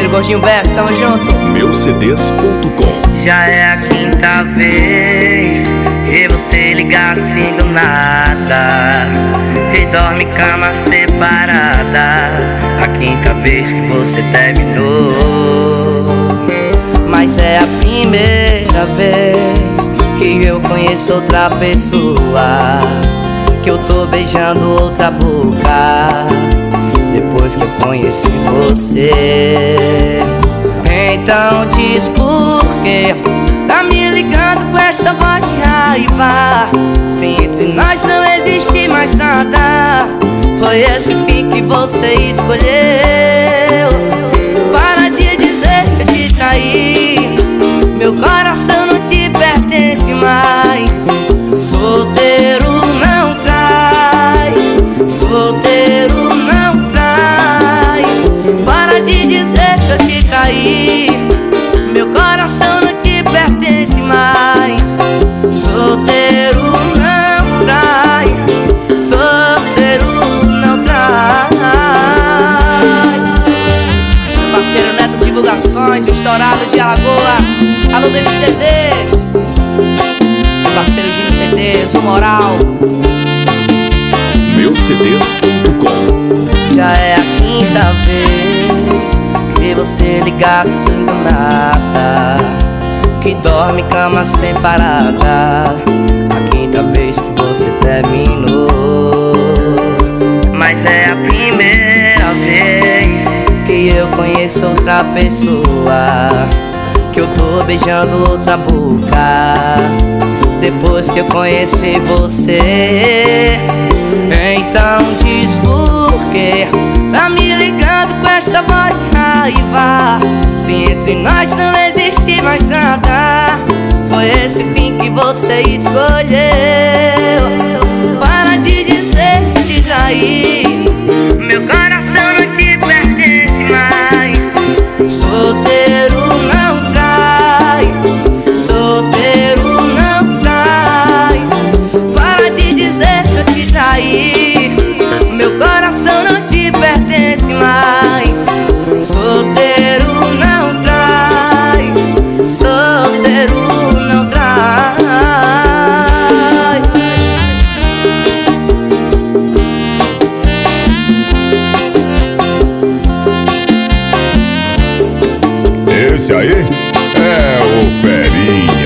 parceiro Gordinho Best, tamo junto. Meucds.com Já é a quinta vez que você liga assim do nada E dorme cama separada. A quinta vez que você terminou. Mas é a primeira vez que eu conheço outra pessoa Que eu tô beijando outra boca. Depois que eu conheci você Então diz por quê? Tá me ligando com essa voz de raiva. Se entre nós não existe mais nada Foi esse fim que você escolheu. Para de dizer que te traí Parceiro Neto Divulgações, o estourado de Alagoas. Alô DMCDs Parceiro Gino CDs, o moral. Meucds.com Já é a quinta vez que você liga assim do nada Que dorme cama separada A eu conheço outra pessoa Que eu tô beijando outra boca. Depois que eu conheci você Então diz por quê? Tá me ligando com essa voz de raiva. Se entre nós não existe mais nada Foi esse fim que você escolheu esse aí? É o Ferinho.